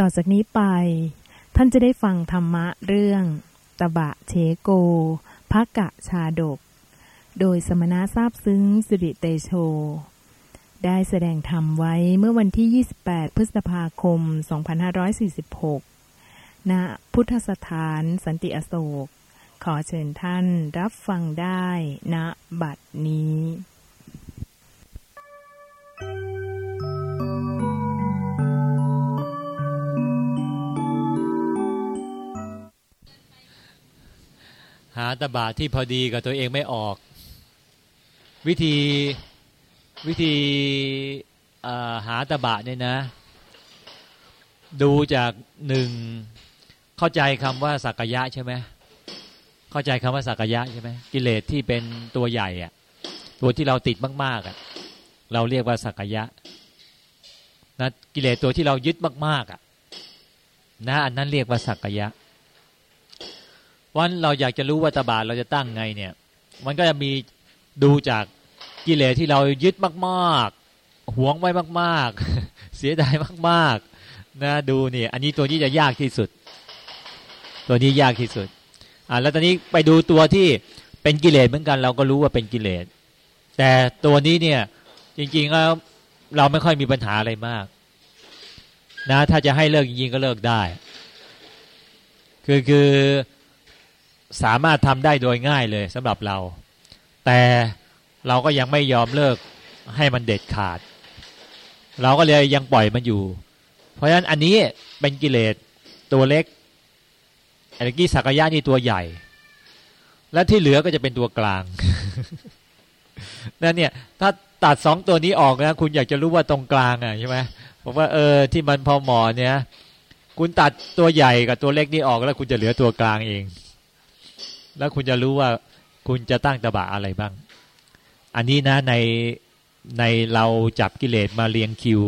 ต่อจากนี้ไป ท่านจะได้ฟังธรรมะเรื่อง ตบะเชโกภกะชาดก โดยสมณะทราบซึ้งสิริเตโช ได้แสดงธรรมไว้เมื่อวันที่ 28 พฤษภาคม 2546 ณ พุทธสถานสันติอโศก ขอเชิญท่านรับฟังได้ณบัดนี้ ตบะที่พอดีกับตัวเองไม่ออก วิธีวิธีหาตบะเนี่ยนะ ดูจากหนึ่งเข้าใจคำว่าสักยะใช่ไหมเข้าใจคำว่าสักยะใช่ไหมกิเลสที่เป็นตัวใหญ่อะตัวที่เราติดมากๆอะเราเรียกว่าสักยะนะกิเลสตัวที่เรายึดมากๆอะนะอันนั้นเรียกว่าสักยะ วันเราอยากจะรู้ว่าตบาเราจะตั้งไงเนี่ย มันก็จะมีดูจากกิเลสที่เรายึดมากๆหวงไว้มากๆ เสียดายมากๆนะดูนี่อันนี้ตัวนี้จะยากที่สุด ตัวนี้ยากที่สุดอ่าแล้วตอนนี้ไปดูตัวที่เป็นกิเลสเหมือนกัน เราก็รู้ว่าเป็นกิเลสแต่ตัวนี้เนี่ยจริงๆแล้วเราไม่ค่อยมีปัญหาอะไรมาก นะ ถ้าจะให้เลิกจริงๆก็เลิกได้ คือคือ สามารถทำได้โดยง่ายเลยสำหรับเรา แต่เราก็ยังไม่ยอมเลิกให้มันเด็ดขาด เราก็เลยยังปล่อยมันอยู่ เพราะฉะนั้นอันนี้เป็นกิเลสตัวเล็กอันกี้สักยะนี่ตัวใหญ่ และที่เหลือก็จะเป็นตัวกลางนั่นเนี่ย ถ้าตัดสองตัวนี้ออกนะ คุณอยากจะรู้ว่าตรงกลางอะใช่ไหมผมว่าเออที่มันพอหมอเนี่ย คุณตัดตัวใหญ่กับตัวเล็กนี่ออกแล้ว คุณจะเหลือตัวกลางเอง แล้วคุณจะรู้ว่าคุณจะตั้งตบะอะไรบ้าง อันนี้นะในในเราจับกิเลสมาเรียงคิว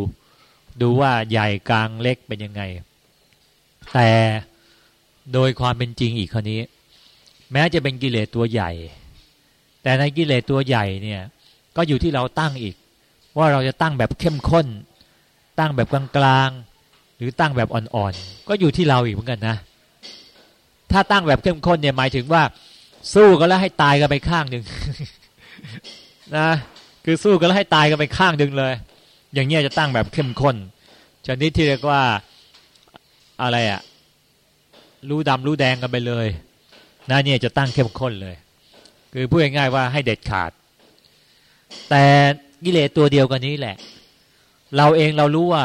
ดูว่าใหญ่กลางเล็กเป็นยังไง แต่โดยความเป็นจริงอีกคราวนี้ แม้จะเป็นกิเลสตัวใหญ่ แต่ในกิเลสตัวใหญ่เนี่ยก็อยู่ที่เราตั้งอีก ว่าเราจะตั้งแบบเข้มข้น ตั้งแบบกลางๆหรือตั้งแบบอ่อนๆก็อยู่ที่เราอีกเหมือนกันนะ ถ้าตั้งแบบเข้มข้นเนี่ยหมายถึงว่า สู้กันแล้วให้ตายกันไปข้างหนึ่งนะคือสู้กันแล้วให้ตายกันไปข้างหนึ่งเลย อย่างเงี้ยจะตั้งแบบเข้มข้นชนิดที่เรียกว่าอะไรอะรู้ดำรู้แดงกันไปเลยนะเนี่ยจะตั้งเข้มข้นเลย คือพูดง่ายๆว่าให้เด็ดขาด แต่กิเลสตัวเดียวกันนี้แหละ เราเองเรารู้ว่า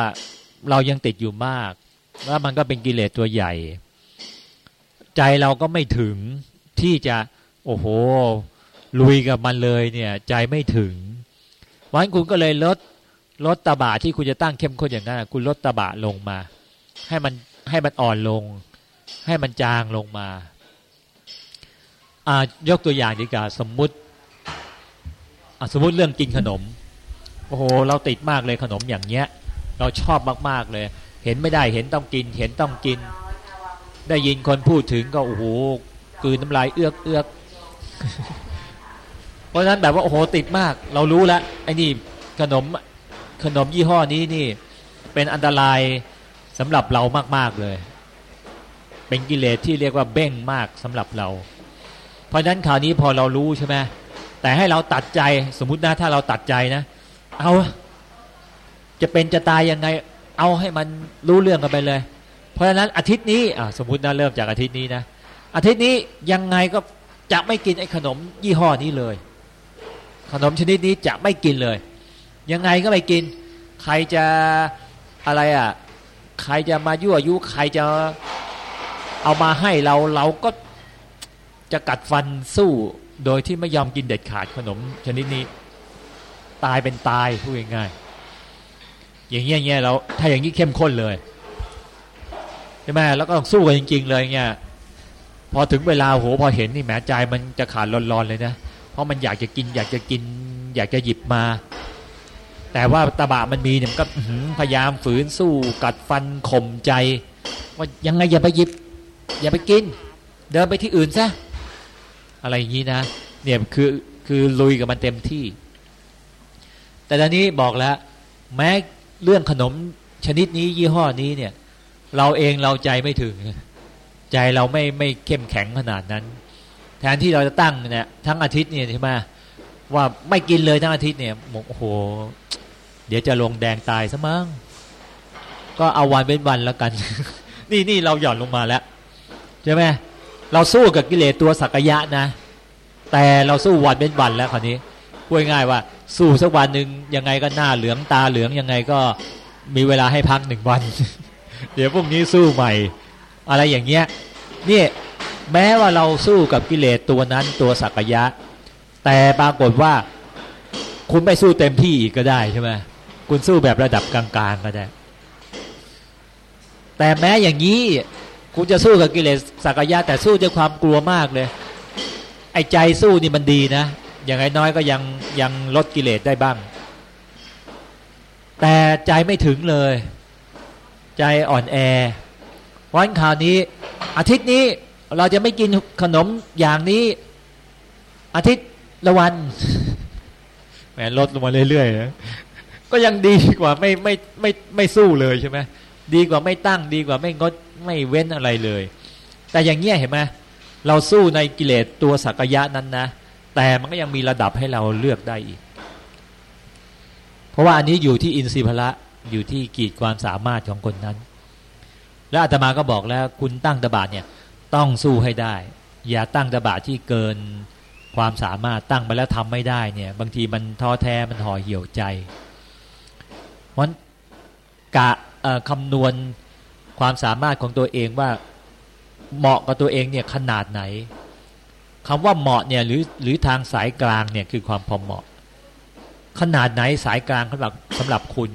เรายังติดอยู่มาก ว่ามันก็เป็นกิเลสตัวใหญ่ ใจเราก็ไม่ถึงที่จะ โอ้โห ลุยกับมันเลยเนี่ย ใจไม่ถึงวันคุณก็เลยลดลดตาบะที่คุณจะตั้งเข้มข้นอย่างนั้นคุณลดตาบะลงมา ให้มันให้มันอ่อนลง ให้มันจางลงมาอ่ายกตัวอย่างดีกว่าสมมุติสมมุติเรื่องกินขนมโอ้โหเราติดมากเลยขนมอย่างเงี้ย เราชอบมากๆเลย เห็นไม่ได้เห็นต้องกิน เห็นต้องกิน ได้ยินคนพูดถึงก็โอ้โหกืนน้ำลายเอื้อกเอื้อกเพราะฉะนั้นแบบว่าโอ้โหติดมาก เรารู้แล้วไอ้นี่ขนมขนมยี่ห้อนี้นี่ เป็นอันตรายสำหรับเรามาก ๆ เลย เป็นกิเลสที่เรียกว่าเบ้งมากสำหรับเรา เพราะฉะนั้นคราวนี้พอเรารู้ใช่ไหมแต่ให้เราตัดใจสมมุตินะถ้าเราตัดใจนะ เอา จะเป็นจะตายยังไง เอาให้มันรู้เรื่องกันไปเลย เพราะฉะนั้นอาทิตย์นี้สมมตินะเริ่มจากอาทิตย์นี้นะอาทิตย์นี้ยังไงก็จะไม่กินไอ้ขนมยี่ห้อนี้เลย ขนมชนิดนี้จะไม่กินเลย ยังไงก็ไม่กิน ใครจะอะไรอะใครจะมายั่วยุใครจะเอามาให้เราเราก็จะกัดฟันสู้โดยที่ไม่ยอมกินเด็ดขาดขนมชนิดนี้ ตายเป็นตายพูดง่ายๆอย่างเงี้ยเราถ้าอย่างนี้เข้มข้นเลย ใช่ไหมแล้วก็ต้องสู้กันจริง ๆ เลยเงี้ยพอถึงเวลาโหพอเห็นนี่แหมใจมันจะขาดร้อนๆเลยนะเพราะมันอยากจะกิน อยากจะกิน อยากจะหยิบมา แต่ว่าตะบะมันมีเนี่ยมันก็พยายามฝืนสู้กัดฟันข่มใจ ว่ายังไงอย่าไปหยิบ อย่าไปกิน เดินไปที่อื่นซะอะไรอย่างนี้นะเนี่ยคือคือลุยกับมันเต็มที่ แต่ตอนนี้บอกแล้ว แม้เรื่องขนมชนิดนี้ยี่ห้อนี้เนี่ย เราเองเราใจไม่ถึง ใจเราไม่ไม่เข้มแข็งขนาดนั้น แทนที่เราจะตั้งเนี่ยทั้งอาทิตย์เนี่ยใช่ไหมว่าไม่กินเลยทั้งอาทิตย์เนี่ยโอ้โห เดี๋ยวจะลงแดงตายซะมั้งก็เอาวันเป็นวันแล้วกัน นี่นี่เราหย่อนลงมาแล้วใช่ไหมเราสู้กับกิเลสตัวสักยะนะ แต่เราสู้วันเป็นวันแล้วคราวนี้พูดง่ายว่า สู้สักวันหนึ่งยังไงก็หน้าเหลืองตาเหลืองยังไงก็มีเวลาให้พักหนึ่งวัน เดี๋ยวพรุ่งนี้สู้ใหม่ อะไรอย่างเงี้ยนี่แม้ว่าเราสู้กับกิเลสตัวนั้นตัวสักยะ แต่ปรากฏว่า คุณไม่สู้เต็มที่อีกก็ได้ใช่ไหมคุณสู้แบบระดับกลางๆก็ได้แต่แม้อย่างนี้คุณจะสู้กับกิเลสสักยะ แต่สู้ด้วยความกลัวมากเลย ไอ้ใจสู้นี่มันดีนะ อย่างไน้อยก็ยังยังลดกิเลสได้บ้าง แต่ใจไม่ถึงเลย ใจอ่อนแอวันข่าวนี้ อาทิตย์นี้เราจะไม่กินขนมอย่างนี้ อาทิตย์ละวันแหมลดลงมาเรื่อยๆนะก็ยังดีกว่าไม่ไม่ไม่ไม่สู้เลยใช่ไหมดีกว่าไม่ตั้งดีกว่าไม่งดไม่เว้นอะไรเลย แต่อย่างเงี้ยเห็นไหมเราสู้ในกิเลสตัวสักยะนั้นนะแต่มันก็ยังมีระดับให้เราเลือกได้อีก เพราะว่าอันนี้อยู่ที่อินทรีย์พละ อยู่ที่กีดความสามารถของคนนั้น และอาตมาก็บอกแล้วคุณตั้งตบาเนี่ยต้องสู้ให้ได้ อย่าตั้งตบาทที่เกินความสามารถตั้งไปแล้วทำไม่ได้เนี่ย บางทีมันท้อแท้มันห่อเหี่ยวใจเพราะกะคำนวณความสามารถของตัวเองว่าเหมาะกับตัวเองเนี่ยขนาดไหนคำว่าเหมาะเนี่ยหรือหรือทางสายกลางเนี่ยคือความพอเหมาะ ขนาดไหนสายกลางสำหรับสำหรับคุณ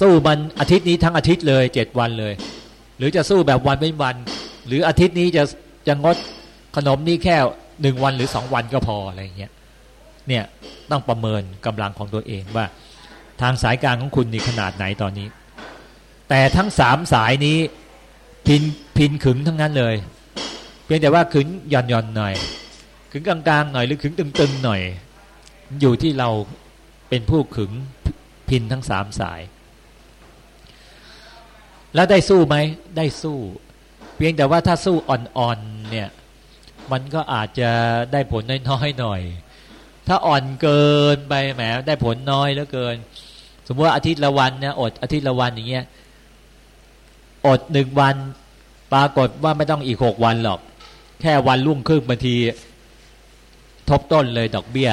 สู้มันอาทิตย์นี้ทั้งอาทิตย์เลยเจ็ดวันเลย หรือจะสู้แบบวันเป็นวัน หรืออาทิตย์นี้จะจะงดขนมนี้แค่หนึ่งวันหรือสองวันก็พออะไรเงี้ยเนี่ยต้องประเมินกำลังของตัวเองว่า ทางสายกลางของคุณนี่ขนาดไหนตอนนี้ แต่ทั้งสามสายนี้พินพินขึงทั้งนั้นเลยเพียงแต่ว่าขึงหย่อนหย่อนหน่อยขึงกลางๆหน่อยหรือขึงตึงๆหน่อย อยู่ที่เราเป็นผู้ขึงพินทั้งสามสาย แล้วได้สู้ไหมได้สู้ เพียงแต่ว่าถ้าสู้อ่อนๆเนี่ย มันก็อาจจะได้ผลน้อยๆหน่อย ถ้าอ่อนเกินไปแหมได้ผลน้อยแล้วเกิน สมมติว่าอาทิตย์ละวันเนี่ยอดอาทิตย์ละวันอย่างเงี้ยอดหนึ่งวันปรากฏว่าไม่ต้องอีกหกวันหรอก แค่วันรุ่งครึ่งบางที ทบต้นเลยดอกเบี้ย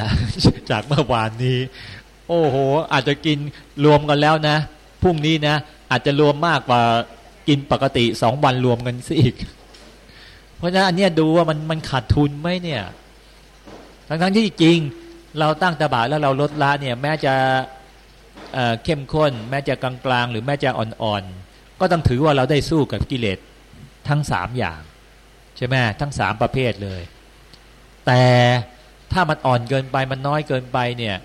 จากเมื่อวานนี้ โอ้โห อาจจะกินรวมกันแล้วนะ พรุ่งนี้นะอาจจะรวมมากกว่ากินปกติสองวันรวมกันซะอีก เพราะฉะนั้นอันนี้ดูว่ามันมันขาดทุนไหมเนี่ย ทั้งทั้งที่จริงเราตั้งตาบะแล้วเราลดละเนี่ย แม้จะเเข้มข้น แม้จะกลางๆหรือแม้จะอ่อนๆ ก็ต้องถือว่าเราได้สู้กับกิเลสทั้งสามอย่าง ใช่ไหมทั้งสามประเภทเลย แต่ถ้ามันอ่อนเกินไปมันน้อยเกินไปเนี่ย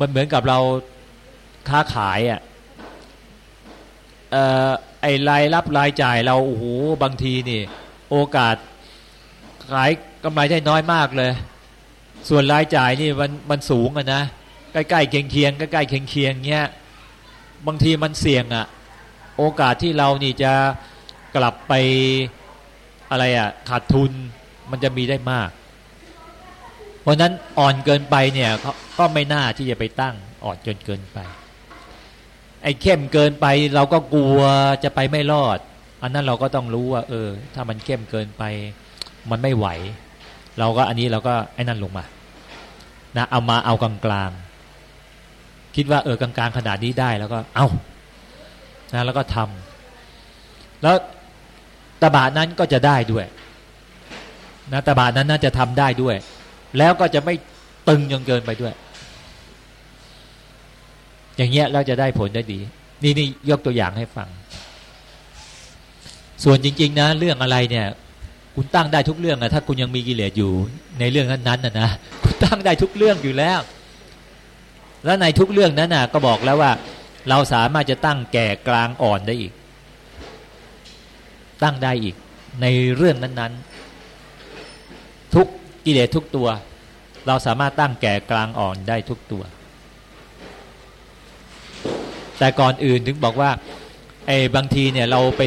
มันเหมือนกับเราค้าขายอะ่ะ ไอรายรับรายจ่ายเราโอ้โหบางทีนี่ โอกาสขายกำไรได้น้อยมากเลย ส่วนรายจ่ายนี่มันมันสูงอะนะใกล้ๆเคียงเคียงใกล้ๆเคียงเคียงเงี้ยบางทีมันเสี่ยงอะโอกาสที่เรานี่จะกลับไปอะไรอะขาดทุนมันจะมีได้มาก เพราะนั้นอ่อนเกินไปเนี่ยก็ไม่น่าที่จะไปตั้งอ่อนจนเกินไป ไอ้เข้มเกินไปเราก็กลัวจะไปไม่รอด อันนั้นเราก็ต้องรู้ว่า เออ ถ้ามันเข้มเกินไป มันไม่ไหว เราก็อันนี้เราก็ไอ้นั่นลงมา นะเอามาเอากลางกลางคิดว่าเออกลางกลางขนาดนี้ได้แล้วก็เอานะแล้วก็ทำแล้วตบะนั้นก็จะได้ด้วย นะตบะนั้นน่าจะทำได้ด้วย แล้วก็จะไม่ตึงจนเกินไปด้วย อย่างเงี้ยเราจะได้ผลได้ดี นี่นี่ยกตัวอย่างให้ฟัง ส่วนจริง ๆ นะ เรื่องอะไรเนี่ย คุณตั้งได้ทุกเรื่องนะถ้าคุณยังมีกิเลสอยู่ในเรื่องนั้นๆนะนะคุณตั้งได้ทุกเรื่องอยู่แล้ว แล้วในทุกเรื่องนั้นนะก็บอกแล้วว่า เราสามารถจะตั้งแก่กลางอ่อนได้อีก ตั้งได้อีก ในเรื่องนั้น ๆ ทุกกิเลสทุกตัว เราสามารถตั้งแก่กลางอ่อนได้ทุกตัว แต่ก่อนอื่นถึงบอกว่าไอ้บางทีเนี่ยเราไป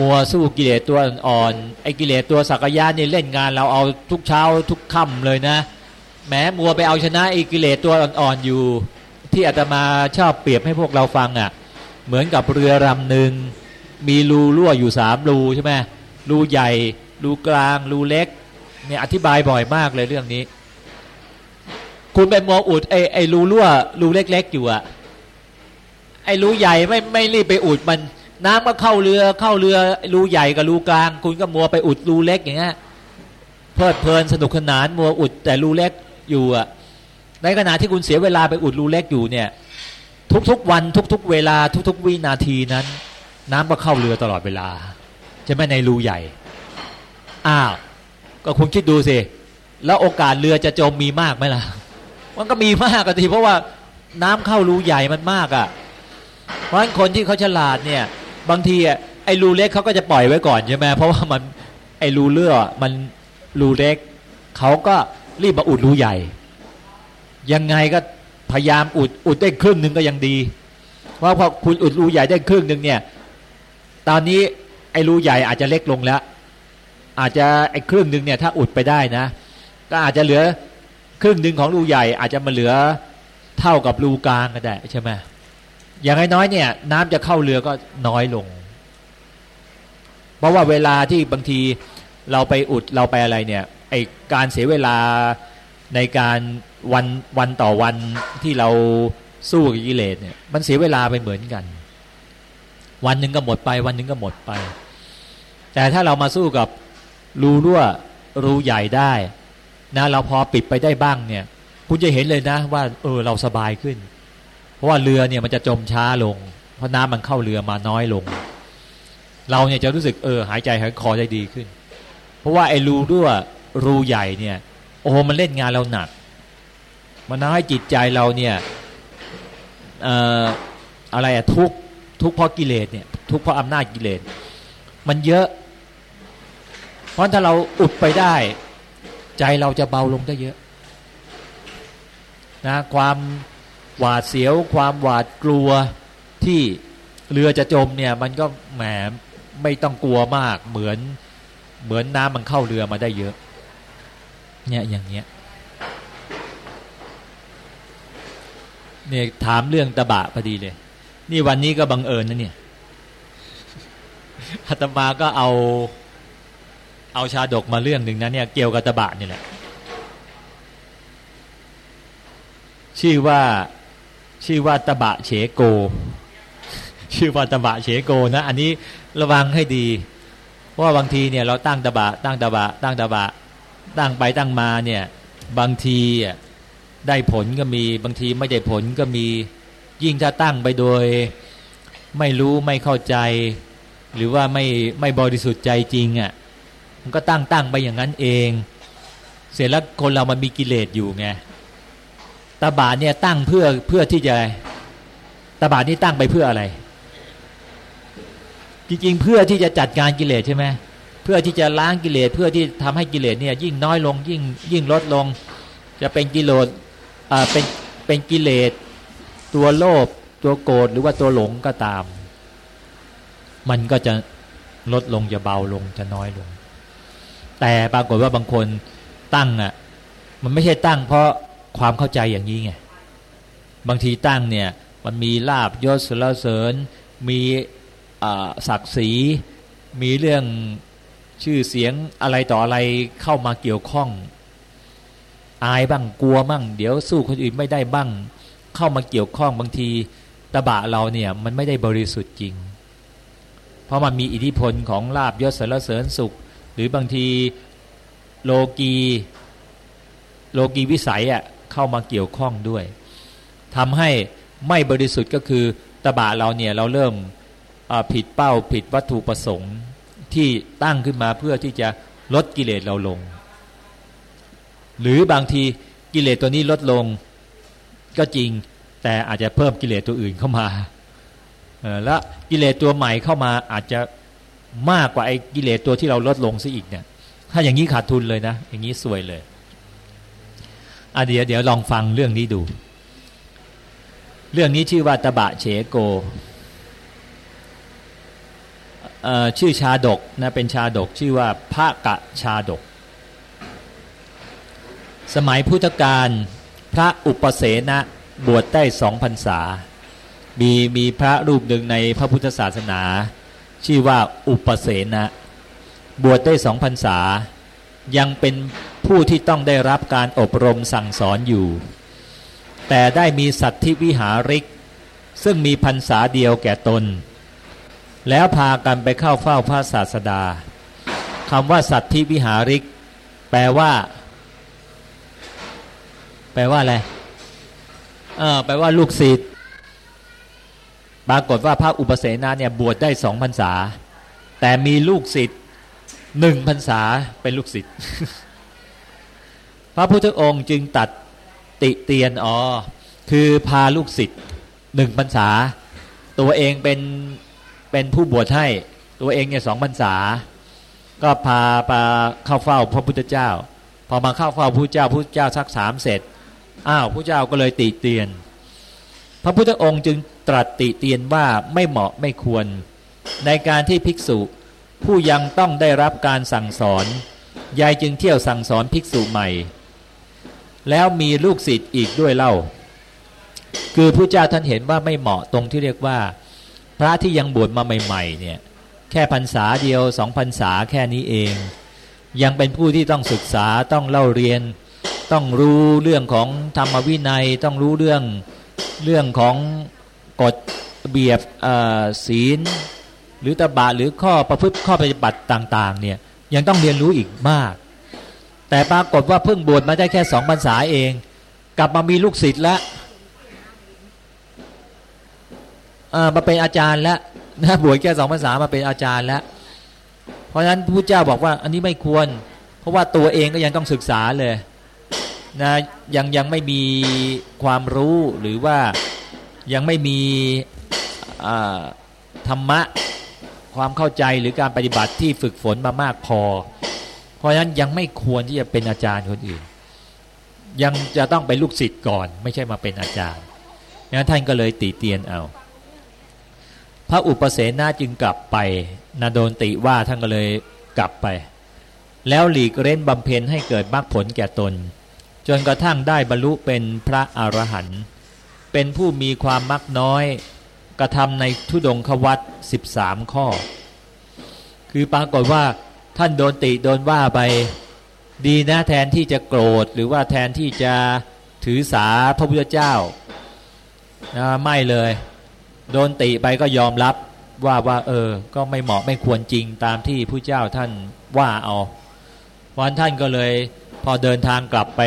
มัวสู้กิเลสตัวอ่อนไอ้กิเลสตัวสักยะนี่เล่นงานเราเอาทุกเช้าทุกค่ำเลยนะ แม้มัวไปเอาชนะไอ้กิเลสตัวอ่อนๆอยู่ ที่อาตมาชอบเปรียบให้พวกเราฟังอะ่ะ เหมือนกับเรือลำหนึ่งมีรูรั่วอยู่สามรูใช่ไหมรูใหญ่รูกลางรูเล็กเนี่ยอธิบายบ่อยมากเลยเรื่องนี้ คุณไปมัวอุดไอ้ไอ้รูรั่วรูเล็ก ๆ อยู่อะ ไอ้รูใหญ่ไม่ไม่รีบไปอุดมัน น้ำก็เข้าเรือเข้าเรือรูใหญ่กับรูกลาง คุณก็มัวไปอุดรูเล็กอย่างเงี้ยเพลิดเพลินสนุกสนานมัวอุดแต่รูเล็กอยู่อะในขณะที่คุณเสียเวลาไปอุดรูเล็กอยู่เนี่ย ทุกๆวันทุก ๆ เวลาทุก ๆ วินาทีนั้น น้ำก็เข้าเรือตลอดเวลาจะไม่ในรูใหญ่อ้าวก็คุณคิดดูสิแล้วโอกาสเรือจะจมมีมากไหมล่ะ มันก็มีมากอะทีเพราะว่าน้ำเข้ารูใหญ่มันมากอะ เพราะฉะนั้นคนที่เขาฉลาดเนี่ย บางทีอะไอ้รูเล็กเขาก็จะปล่อยไว้ก่อนใช่ไหมเพราะว่ามันไอ้รูเลือมันรูเล็กเขาก็รีบมาอุดรูใหญ่ ยังไงก็พยายามอุดอุดได้ครึ่งหนึ่งก็ยังดี เพราะพอคุณอุดรูใหญ่ได้ครึ่งหนึ่งเนี่ย ตอนนี้ไอ้รูใหญ่อาจจะเล็กลงแล้ว อาจจะไอ้ครึ่งหนึ่งเนี่ยถ้าอุดไปได้นะ ก็อาจจะเหลือครึ่งหนึ่งของรูใหญ่ อาจจะมาเหลือเท่ากับรูกลางก็ได้ใช่ไหม อย่างน้อยเนี่ย น้ำจะเข้าเรือก็น้อยลง เพราะว่าเวลาที่บางทีเราไปอุดเราไปอะไรเนี่ยไอการเสียเวลาในการวันวันต่อวันที่เราสู้กับกิเลสเนี่ย มันเสียเวลาไปเหมือนกัน วันหนึ่งก็หมดไป วันหนึ่งก็หมดไป แต่ถ้าเรามาสู้กับรูรั่วรูใหญ่ได้นะเราพอปิดไปได้บ้างเนี่ย คุณจะเห็นเลยนะว่า เออเราสบายขึ้น เพราะว่าเรือเนี่ยมันจะจมช้าลง เพราะน้ำมันเข้าเรือมาน้อยลง เราเนี่ยจะรู้สึกเออหายใจหายคอได้ดีขึ้น เพราะว่าไอ้รูรั่วรูใหญ่เนี่ย โอ้โหมันเล่นงานเราหนัก มันทำให้จิตใจเราเนี่ยเอ่ออะไรอะทุกทุกเพราะกิเลสเนี่ย ทุกเพราะอำนาจกิเลสมันเยอะ เพราะถ้าเราอุดไปได้ ใจเราจะเบาลงได้เยอะนะความ หวาดเสียวความหวาดกลัวที่เรือจะจมเนี่ยมันก็แหมไม่ต้องกลัวมากเหมือนเหมือนน้ำมันเข้าเรือมาได้เยอะ เนี่ยอย่างเงี้ยเนี่ยถามเรื่องตะบะพอดีเลย นี่วันนี้ก็บังเอิญนะเนี่ยอาตมาก็เอา เอาชาดกมาเรื่องหนึ่งนะเนี่ยเกี่ยวกับตะบะนี่แหละชื่อว่า ชื่อว่าตะบะเฉโก ชื่อว่าตะบะเฉโกนะ อันนี้ระวังให้ดี เพราะว่าบางทีเนี่ยเราตั้งตะบะ ตั้งตะบะ ตั้งตะบะ ตั้งไปตั้งมาเนี่ย บางทีได้ผลก็มีบางทีไม่ได้ผลก็มี ยิ่งถ้าตั้งไปโดย ไม่รู้ไม่เข้าใจ หรือว่าไม่ไม่บริสุทธิ์ใจจริงอะ่ะมันก็ตั้งตั้งไปอย่างนั้นเอง เสร็จแล้วคนเรามันมีกิเลสอยู่ไง ตาบาเนี่ยตั้งเพื่อเพื่อที่จะตาบานี่ตั้งไปเพื่ออะไร จริงๆเพื่อที่จะจัดการกิเลสใช่ไหมเพื่อที่จะล้างกิเลสเพื่อที่ทำให้กิเลสเนี่ยยิ่งน้อยลงยิ่งยิ่งลดลง จะเป็นกิโลดอ่าเป็นเป็นกิเลสตัวโลภตัวโกรธหรือว่าตัวหลงก็ตาม มันก็จะลดลงจะเบาลงจะน้อยลง แต่ปรากฏว่าบางคนตั้งอะมันไม่ใช่ตั้งเพราะ ความเข้าใจอย่างนี้ไงบางทีตั้งเนี่ยมันมีลาบยศสรเสริญ มีศักดิ์ศรี มีเรื่องชื่อเสียงอะไรต่ออะไรเข้ามาเกี่ยวข้อง อายบ้างกลัวบ้างเดี๋ยวสู้คนอื่นไม่ได้บ้าง เข้ามาเกี่ยวข้องบางทีตบะเราเนี่ยมันไม่ได้บริสุทธิ์จริง เพราะมันมีอิทธิพลของลาบยศสรเสริญสุข หรือบางทีโลกีโลกีวิสัยอะ เข้ามาเกี่ยวข้องด้วยทำให้ไม่บริสุทธิ์ก็คือตะบะเราเนี่ยเราเริ่มผิดเป้าผิดวัตถุประสงค์ที่ตั้งขึ้นมาเพื่อที่จะลดกิเลสเราลง หรือบางทีกิเลสตัวนี้ลดลงก็จริง แต่อาจจะเพิ่มกิเลสตัวอื่นเข้ามาแล้วกิเลสตัวใหม่เข้ามาอาจจะมากกว่าไอ้กิเลสตัวที่เราลดลงซะอีกเนี่ย ถ้าอย่างนี้ขาดทุนเลยนะ อย่างนี้สวยเลย อะเดี๋ยวเดี๋ยวลองฟังเรื่องนี้ดู เรื่องนี้ชื่อว่าตบะเฉโกชื่อชาดกนะเป็นชาดกชื่อว่าพระกะชาดก สมัยพุทธกาลพระอุปเสนะบวชได้สองพรรษา มีมีพระรูปหนึ่งในพระพุทธศาสนา ชื่อว่าอุปเสนะ บวชได้สองพรรษา ยังเป็น ผู้ที่ต้องได้รับการอบรมสั่งสอนอยู่ แต่ได้มีสัตธิวิหาริก ซึ่งมีพรรษาเดียวแก่ตน แล้วพากันไปเข้าเฝ้าพระศาสดาคำว่าสัตธิวิหาริก แปลว่า แปลว่าอะไรเออแปลว่าลูกศิษย์ปรากฏว่าพระอุปเสนาเนี่ยบวชได้สองพรรษา แต่มีลูกศิษย์หนึ่งพรรษาเป็นลูกศิษย์ พระพุทธองค์จึงตัดติเตียนอ๋อคือพาลูกศิษย์หนึ่งพรรษา ตัวเองเป็นเป็นผู้บวชให้ตัวเองเนี่ยสองพรรษา ก็พาปาเข้าเฝ้าพระพุทธเจ้า พอมาเข้าเฝ้าพระเจ้าพระเจ้าสักสามเสร็จอ้าวพระเจ้าก็เลยติเตียน พระพุทธองค์จึงตรัสติเตียนว่าไม่เหมาะไม่ควร ในการที่ภิกษุผู้ยังต้องได้รับการสั่งสอนยายจึงเที่ยวสั่งสอนภิกษุใหม่ แล้วมีลูกศิษย์อีกด้วยเล่า คือพระเจ้าท่านเห็นว่าไม่เหมาะตรงที่เรียกว่า พระที่ยังบวชมาใหม่ๆเนี่ยแค่พรรษาเดียวสองพรรษาแค่นี้เอง ยังเป็นผู้ที่ต้องศึกษาต้องเล่าเรียน ต้องรู้เรื่องของธรรมวินัยต้องรู้เรื่องเรื่องของกฎเบียบศีล หรือตบะหรือข้อประพฤติข้อปฏิบัติต่าง ๆ เนี่ยยังต้องเรียนรู้อีกมาก แต่ปรากฏว่าเพิ่งบวชมาได้แค่สองพรรษาเอง กลับมามีลูกศิษย์แล้วมาเป็นอาจารย์แล้วนะบวชแค่สองพรรษามาเป็นอาจารย์แล้ว เพราะฉะนั้นพระเจ้าบอกว่าอันนี้ไม่ควร เพราะว่าตัวเองก็ยังต้องศึกษาเลยนะยังยังไม่มีความรู้หรือว่ายังไม่มีธรรมะความเข้าใจหรือการปฏิบัติที่ฝึกฝนมามากพอ ราะฉะนั้นยังไม่ควรที่จะเป็นอาจารย์คนอื่น ยังจะต้องเป็นลูกศิษย์ก่อน ไม่ใช่มาเป็นอาจารย์นั้นท่านก็เลยตีเตียนเอา พระอุปเสนาจึงกลับไปนาโดนติว่าท่านก็เลยกลับไป แล้วหลีกเร้นบำเพ็ญให้เกิดมรรคผลแก่ตน จนกระทั่งได้บรรลุเป็นพระอรหันต์เป็นผู้มีความมักน้อยกระทำในทุดงควัตสิบสามข้อ คือปรากฏว่า ท่านโดนติโดนว่าไป ดีนะแทนที่จะโกรธ หรือว่าแทนที่จะถือสาพระพุทธเจ้านะไม่เลย โดนติไปก็ยอมรับว่าว่า เออ ก็ไม่เหมาะไม่ควรจริงตามที่ผู้เจ้าท่านว่าเอาวันท่านก็เลย พอเดินทางกลับไป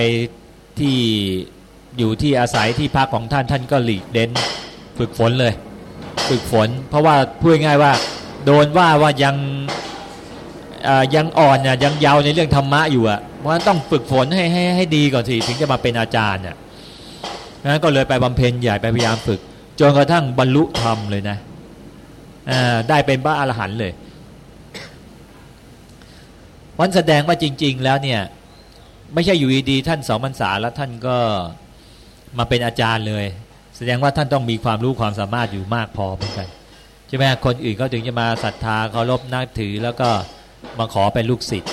ที่อยู่ที่อาศัยที่พักของท่านท่านก็หลีกเด่นฝึกฝนเลย ฝึกฝน เพราะว่าพูดง่ายว่า โดนว่าว่ายัง ยังอ่อนเนี่ยยังเยาว์ในเรื่องธรรมะอยู่อะเพราะต้องฝึกฝนให้ให้ให้ดีก่อนสิถึงจะมาเป็นอาจารย์เนี่ยนั้นก็เลยไปบำเพ็ญใหญ่ไปพยายามฝึกจนกระทั่งบรรลุธรรมเลยนะได้เป็นพระอรหันต์เลยวันแสดงว่าจริง ๆ แล้วเนี่ยไม่ใช่อยู่ดีๆท่านสองพรรษาแล้วท่านก็มาเป็นอาจารย์เลย แสดงว่าท่านต้องมีความรู้ความสามารถอยู่มากพอเหมือนกันใช่ไหมคนอื่นเขาถึงจะมาศรัทธาเคารพนับถือแล้วก็ มาขอเป็นลูกศิษย์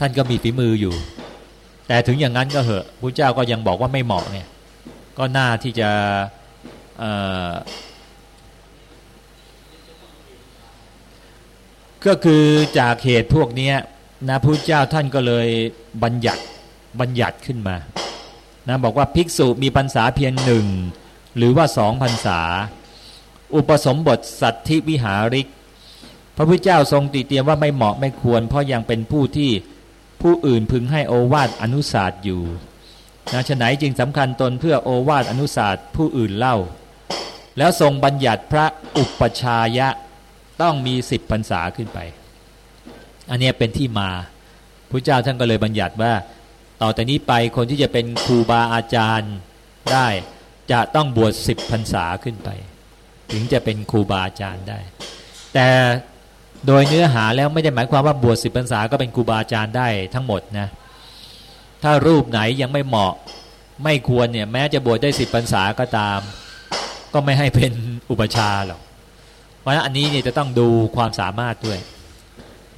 ท่านก็มีฝีมืออยู่ แต่ถึงอย่างนั้นก็เหอะพระเจ้าก็ยังบอกว่าไม่เหมาะเนี่ย ก็น่าที่จะก็คือจากเหตุพวกนี้นะพระเจ้าท่านก็เลยบัญญัติบัญญัติขึ้นมานะบอกว่าภิกษุมีพรรษาเพียงหนึ่งหรือว่าสองพรรษา อุปสมบทสัตธิวิหาริก ระพุทธเจ้าทรงติเตียมว่าไม่เหมาะไม่ควร เพราะยังเป็นผู้ที่ผู้อื่นพึงให้โอวาทอนุสาสอยู่นะฉะไหนจึงสำคัญตนเพื่อโอวาทอนุสาสผู้อื่นเล่า แล้วทรงบัญญัติพระอุปชายะต้องมีสิบพรรษาขึ้นไป อันนี้เป็นที่มาพระเจ้าท่านก็เลยบัญญัติว่า ต่อแต่นี้ไปคนที่จะเป็นครูบาอาจารย์ได้จะต้องบวชสิบพรรษาขึ้นไป ถึงจะเป็นครูบาอาจารย์ได้ แต่ โดยเนื้อหาแล้วไม่ได้หมายความว่าบวชสิบพรรษาก็เป็นครูบาอาจารย์ได้ทั้งหมดนะถ้ารูปไหนยังไม่เหมาะไม่ควรเนี่ยแม้จะบวชได้สิบพรรษาก็ตาม ก็ไม่ให้เป็นอุปชาหรอกเพราะฉะนั้นอันนี้เนี่ยจะต้องดูความสามารถด้วย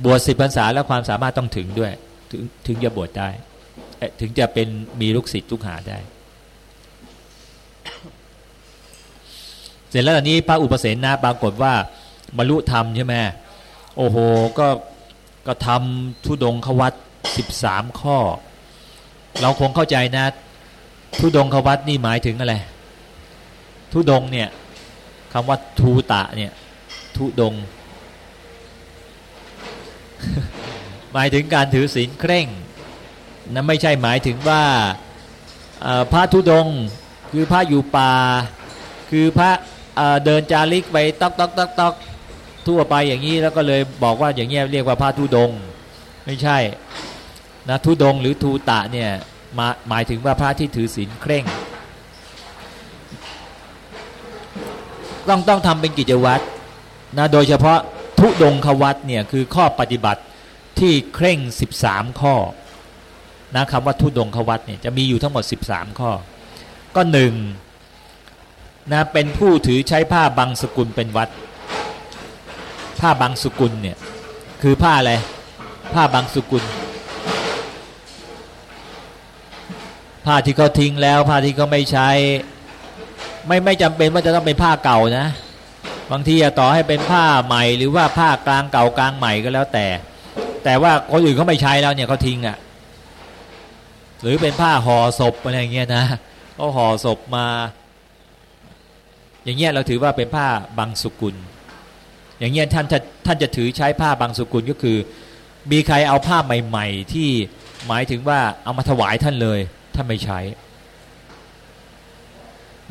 บวชสิบพรรษาแล้วความสามารถต้องถึงด้วย ถึงถึงจะบวชได้ถึงจะเป็นมีลูกศิษย์ลูกหาได้ เสร็จแล้วตอนนี้พระอุปเสนนะปรากฏว่าบรรลุธรรมใช่ไหม โอ้โหก็ก็ทำทุดงควัตสิบสามข้อ เราคงเข้าใจนะ ทุดงควัตนี่หมายถึงอะไร ทุดงเนี่ยคำว่าทูตะเนี่ย ทุดง หมายถึงการถือศีลเคร่งนะไม่ใช่หมายถึงว่าพระทุดงคือพระอยู่ป่า คือพระเดินจาริกไปตอกตอกตอกตอก ทั่วไปอย่างนี้แล้วก็เลยบอกว่าอย่างเงี้ยเรียกว่าพระทุดง ไม่ใช่นะทุดงหรือทูตะเนี่ยมาหมายถึงว่าพระที่ถือศีลเคร่ง ต้องต้องทำเป็นกิจวัตรนะโดยเฉพาะทุดงควัตเนี่ยคือข้อปฏิบัติที่เคร่ง 13 ข้อนะคำว่าทุดงควัตเนี่ยจะมีอยู่ทั้งหมด 13 ข้อ ก็หนึ่งนะเป็นผู้ถือใช้ผ้าบางสกุลเป็นวัด ผ้าบางสกุลเนี่ยคือผ้าอะไร ผ้าบางสกุล ผ้าที่เขาทิ้งแล้ว ผ้าที่เขาไม่ใช้ ไม่ไม่จำเป็นว่าจะต้องเป็นผ้าเก่านะ บางทีต่อให้เป็นผ้าใหม่ หรือว่าผ้ากลางเก่ากลางใหม่ก็แล้วแต่ แต่ว่าคนอื่นเขาไม่ใช้แล้วเนี่ยเขาทิ้งอะ่ะหรือเป็นผ้าห่อศพอะไรเงี้ยนะเขาห่อศพมา อย่างเงี้ยเราถือว่าเป็นผ้าบางสุกุล อย่างเงี้ยท่านท่านจะถือใช้ผ้าบางสกุลก็คือ มีใครเอาผ้าใหม่ ๆ ที่หมายถึงว่าเอามาถวายท่านเลยท่านไม่ใช้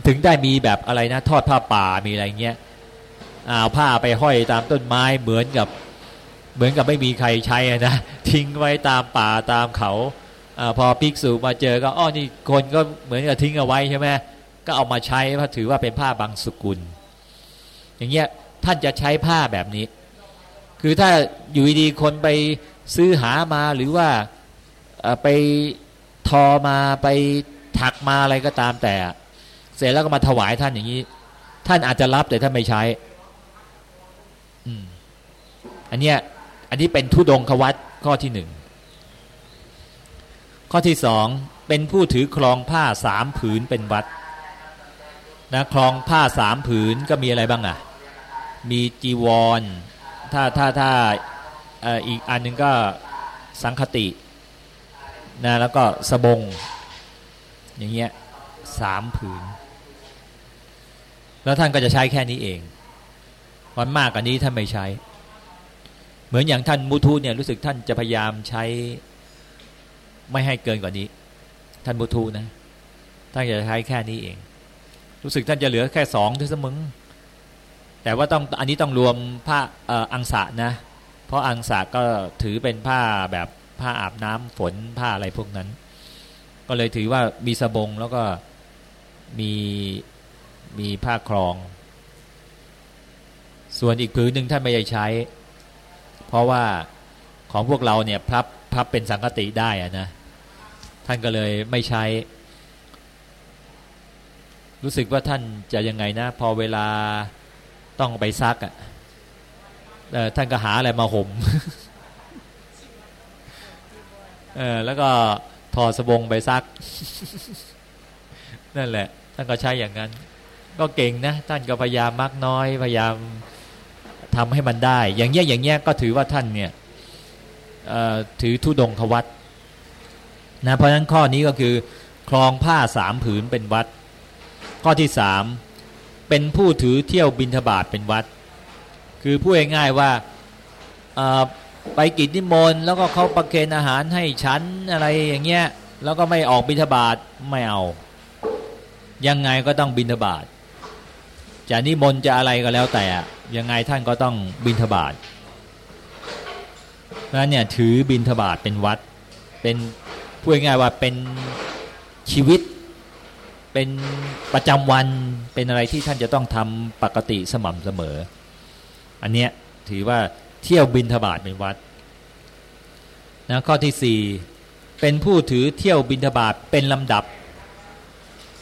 ถึงได้มีแบบอะไรนะ ทอดผ้าป่ามีอะไรเงี้ยเอาผ้าไปห้อยตามต้นไม้เหมือนกับเหมือนกับไม่มีใครใช้นะทิ้งไว้ตามป่าตามเขาอพอภิกษุมาเจอก็อ้อนี่คนก็เหมือนกับทิ้งเอาไว้ใช่ไหมก็เอามาใช้เพราะถือว่าเป็นผ้าบางสกุล อย่างเงี้ย ท่านจะใช้ผ้าแบบนี้ คือถ้าอยู่ดีคนไปซื้อหามาหรือว่าไปทอมาไปถักมาอะไรก็ตามแต่ เสร็จแล้วก็มาถวายท่านอย่างนี้ ท่านอาจจะรับแต่ท่านไม่ใช้อือันเนี้ยอันนี้เป็นทุดงควัตข้อที่หนึ่งข้อที่สองเป็นผู้ถือครองผ้าสามผืนเป็นวัดนะคลองผ้าสามผืนก็มีอะไรบ้างอะ่ะ มีจีวร ถ้าถ้าถ้าอีกอันนึงก็สังคตินะแล้วก็สบง อย่างเงี้ยสามผืน แล้วท่านก็จะใช้แค่นี้เองวันมากกว่านี้ท่านไม่ใช้ เหมือนอย่างท่านมุทุเนี่ยรู้สึกท่านจะพยายามใช้ ไม่ให้เกินกว่านี้ ท่านมุทุนะท่านจะใช้แค่นี้เอง รู้สึกท่านจะเหลือแค่สองเท่ามึง แต่ว่าต้องอันนี้ต้องรวมผ้าอังสะนะ เพราะอังสะก็ถือเป็นผ้าแบบผ้าอาบน้ำฝนผ้าอะไรพวกนั้น ก็เลยถือว่ามีสบงแล้วก็มีมีผ้าครอง ส่วนอีกผืนหนึ่งท่านไม่ได้ใช้ เพราะว่าของพวกเราเนี่ยพับพับเป็นสังกติได้อะนะ ท่านก็เลยไม่ใช้ รู้สึกว่าท่านจะยังไงนะ พอเวลา ต้องไปซักอะ่ะท่านก็หาอะไรมาห่มเออแล้วก็ถอดสบงไปซัก นั่นแหละ ท่านก็ใช้อย่างนั้น ก็เก่งนะท่านก็พยายามมากน้อย พยายามทำให้มันได้ อย่างเงี้ยอย่างเงี้ยก็ถือว่าท่านเนี่ยถือทุดงควัตนะเพราะฉะนั้นข้อนี้ก็คือ คลองผ้าสามผืนเป็นวัด ข้อที่สาม เป็นผู้ถือเที่ยวบินทบาทเป็นวัด คือพูดง่ายๆว่าไปกิจนิมนต์แล้วก็เขาประเคนอาหารให้ฉันอะไรอย่างเงี้ยแล้วก็ไม่ออกบินทบาทไม่เอา ยังไงก็ต้องบินทบาทจะนิมนต์จะอะไรก็แล้วแต่ ยังไงท่านก็ต้องบินทบาทเพราะนั้นเนี่ยถือบินทบาทเป็นวัดเป็นพูดง่ายๆว่าเป็นชีวิต เป็นประจำวันเป็นอะไรที่ท่านจะต้องทำปกติสม่ำเสมอ อันเนี้ยถือว่าเที่ยวบินทบาทเป็นวัดนะข้อที่สี่เป็นผู้ถือเที่ยวบินทบาทเป็นลำดับ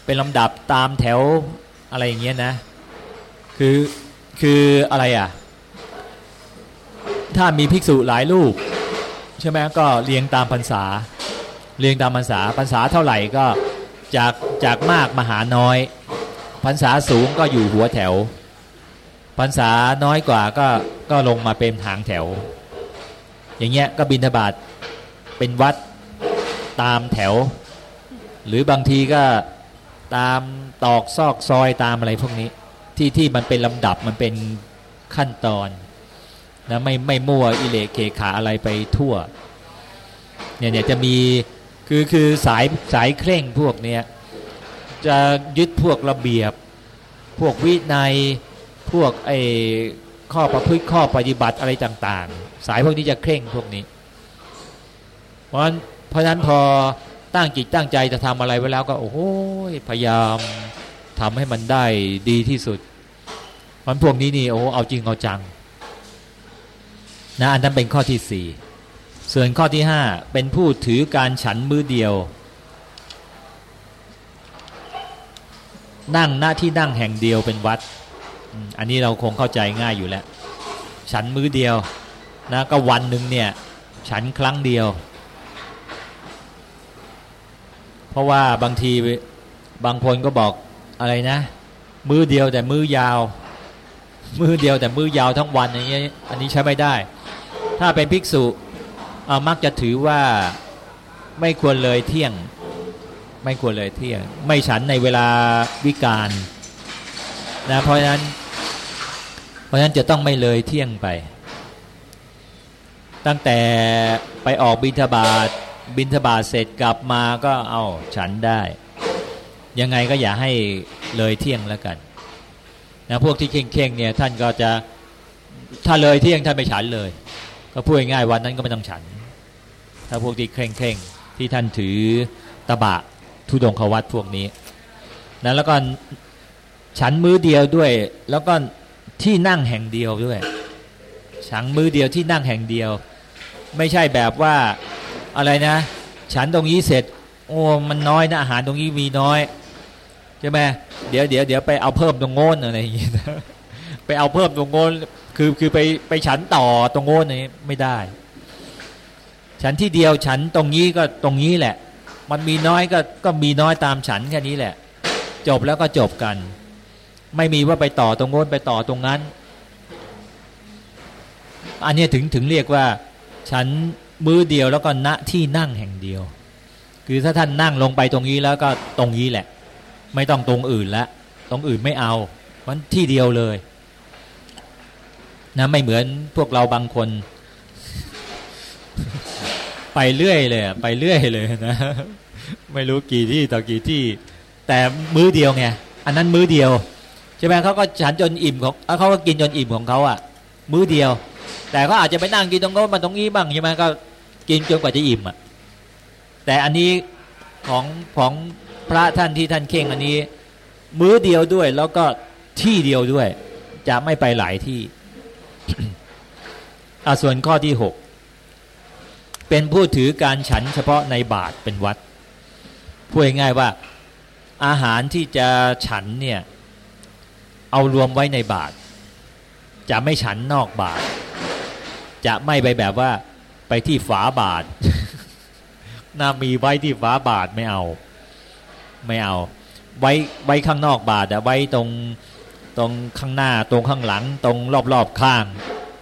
เป็นลำดับตามแถวอะไรอย่างเงี้ยนะ คือคืออะไรอะ ถ้ามีภิกษุหลายรูปใช่ไหมก็เรียงตามพรรษา เรียงตามพรรษาพรรษาเท่าไหร่ก็ จากจากมากมาหาน้อยพรรษาสูงก็อยู่หัวแถวพรรษาน้อยกว่าก็ก็ลงมาเป็นหางแถว อย่างเงี้ยก็บินทบาทเป็นวัดตามแถว หรือบางทีก็ตามตอกซอกซอยตามอะไรพวกนี้ที่ที่มันเป็นลำดับมันเป็นขั้นตอนนะไม่ไม่มั่วอิเลเคขาอะไรไปทั่วเนี่ยเนี่ยจะมี คือคือสายสายเคร่งพวกเนี้ยจะยึดพวกระเบียบ พวกวินัยพวกไอ้ข้อประพฤติข้อปฏิบัติอะไรต่าง ๆ สายพวกนี้จะเคร่งพวกนี้ เพราะนั้นเพราะฉะนั้นพอตั้งจิตตั้งใจจะทำอะไรไว้แล้วก็โอ้โหพยายามทำให้มันได้ดีที่สุดมันพวกนี้นี่โอ้เอาจริงเอาจังนะอันนั้นเป็นข้อที่สี่ ส่วนข้อที่ห้าเป็นผู้ถือการฉันมือเดียว นั่งหน้าที่นั่งแห่งเดียวเป็นวัด อันนี้เราคงเข้าใจง่ายอยู่แล้ว ฉันมือเดียวนะก็วันหนึ่งเนี่ยฉันครั้งเดียว เพราะว่าบางทีบางคนก็บอกอะไรนะ มือเดียวแต่มือยาว มือเดียวแต่มือยาวทั้งวันอย่างเงี้ยอันนี้ใช้ไม่ได้ ถ้าเป็นภิกษุ มักจะถือว่าไม่ควรเลยเที่ยง ไม่ควรเลยเที่ยง ไม่ฉันในเวลาวิกาลนะเพราะฉะนั้น เพราะฉะนั้นจะต้องไม่เลยเที่ยงไป ตั้งแต่ไปออกบิณฑบาตบิณฑบาตเสร็จกลับมาก็เอาฉันได้ ยังไงก็อย่าให้เลยเที่ยงแล้วกันนะพวกที่เข่งๆเนี่ยท่านก็จะถ้าเลยเที่ยงท่านไปฉันเลย ก็พูดง่ายวันนั้นก็ไม่ต้องฉัน ถ้าพวกที่เคร่งๆที่ท่านถือตะบะทุดงควัตพวกนี้นะแล้วก็ฉันมือเดียวด้วย แล้วก็ที่นั่งแห่งเดียวด้วยฉันมือเดียวที่นั่งแห่งเดียว ไม่ใช่แบบว่าอะไรนะ ฉันตรงนี้เสร็จ โอ้มันน้อยนะอาหารตรงนี้มีน้อยใช่ไหมเดี๋ยวเดี๋ยวเดี๋ยวไปเอาเพิ่มตรงโน้นอะไรอย่างเงี้ยไปเอาเพิ่มตรงโน้นคือคือไปไปฉันต่อตรงโน้นนี่ไม่ได้ ฉันที่เดียวฉันตรงนี้ก็ตรงนี้แหละ มันมีน้อยก็ก็มีน้อยตามฉันแค่นี้แหละ จบแล้วก็จบกัน ไม่มีว่าไปต่อตรงโน้นไปต่อตรงนั้น อันนี้ถึงถึงเรียกว่า ฉันมือเดียวแล้วก็ณที่นั่งแห่งเดียว คือถ้าท่านนั่งลงไปตรงนี้แล้วก็ตรงนี้แหละ ไม่ต้องตรงอื่นละตรงอื่นไม่เอามันที่เดียวเลยนะไม่เหมือนพวกเราบางคน ไปเรื่อยเลยไปเรื่อยเลยนะไม่รู้กี่ที่ต่อกี่ที่ แต่มื้อเดียวไงอันนั้นมื้อเดียวใช่ไหมเขาก็ฉันจนอิ่มของเขาก็กินจนอิ่มของเขาอะ มื้อเดียว แต่เขาอาจจะไปนั่งกินตรงโน้นมาตรงนี้บ้างใช่ไหมก็กินจนกว่าจะอิ่มอะแต่อันนี้ของของพระท่านที่ท่านเข่งอันนี้ มื้อเดียวด้วย แล้วก็ที่เดียวด้วย จะไม่ไปหลายที่อส่วนข้อที่หก เป็นผู้ถือการฉันเฉพาะในบาทเป็นวัดพูดง่ายว่า อาหารที่จะฉันเนี่ยเอารวมไว้ในบาท จะไม่ฉันนอกบาท จะไม่ไปแบบว่าไปที่ฝาบาทน่ามีไว้ที่ฝาบาทไม่เอา ไม่เอา ไว้ไว้ข้างนอกบาทอะไว้ตรงตรงข้างหน้าตรงข้างหลัง ตรงรอบๆข้าง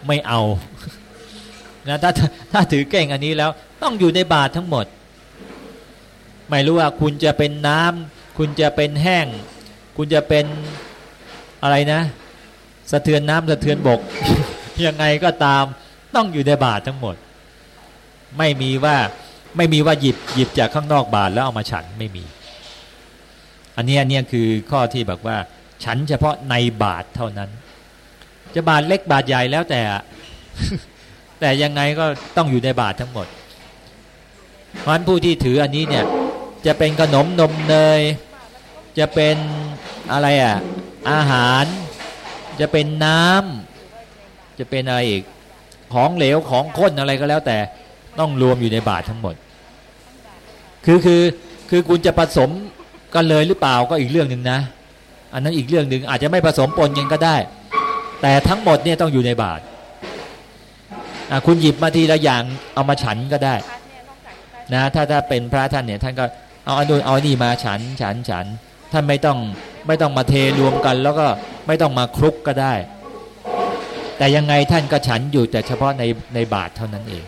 ไม่เอา นะถ้าถ้าถือเก่งอันนี้แล้วต้องอยู่ในบาททั้งหมด ไม่รู้ว่าคุณจะเป็นน้ำคุณจะเป็นแห้ง คุณจะเป็นอะไรนะ สะเทือนน้ำสะเทือนบก ยังไงก็ตามต้องอยู่ในบาททั้งหมด ไม่มีว่าไม่มีว่าหยิบหยิบจากข้างนอกบาทแล้วเอามาฉันไม่มี อันนี้อันนี้คือข้อที่แบบว่า ฉันเฉพาะในบาทเท่านั้น จะบาทเล็กบาทใหญ่แล้วแต่ แต่ยังไงก็ต้องอยู่ในบาททั้งหมด เพราะผู้ที่ถืออันนี้เนี่ย จะเป็นขนมนมเนย จะเป็นอะไรอะ อาหาร จะเป็นน้ำจะเป็นอะไรอีก ของเหลวของข้นอะไรก็แล้วแต่ต้องรวมอยู่ในบาททั้งหมด คือคือคือคุณจะผสมกันเลยหรือเปล่าก็อีกเรื่องหนึ่งนะ อันนั้นอีกเรื่องหนึ่งอาจจะไม่ผสมปนกันก็ได้ แต่ทั้งหมดเนี่ยต้องอยู่ในบาตร คุณหยิบมาทีละอย่างเอามาฉันก็ได้นะถ้าถ้าเป็นพระท่านเนี่ยท่านก็เอาอันนู้นเอานนี่มาฉันฉันฉันท่านไม่ต้องไม่ต้องมาเทรวมกัน แล้วก็ไม่ต้องมาคลุกก็ได้ แต่ยังไงท่านก็ฉันอยู่แต่เฉพาะในในบาทเท่านั้นเอง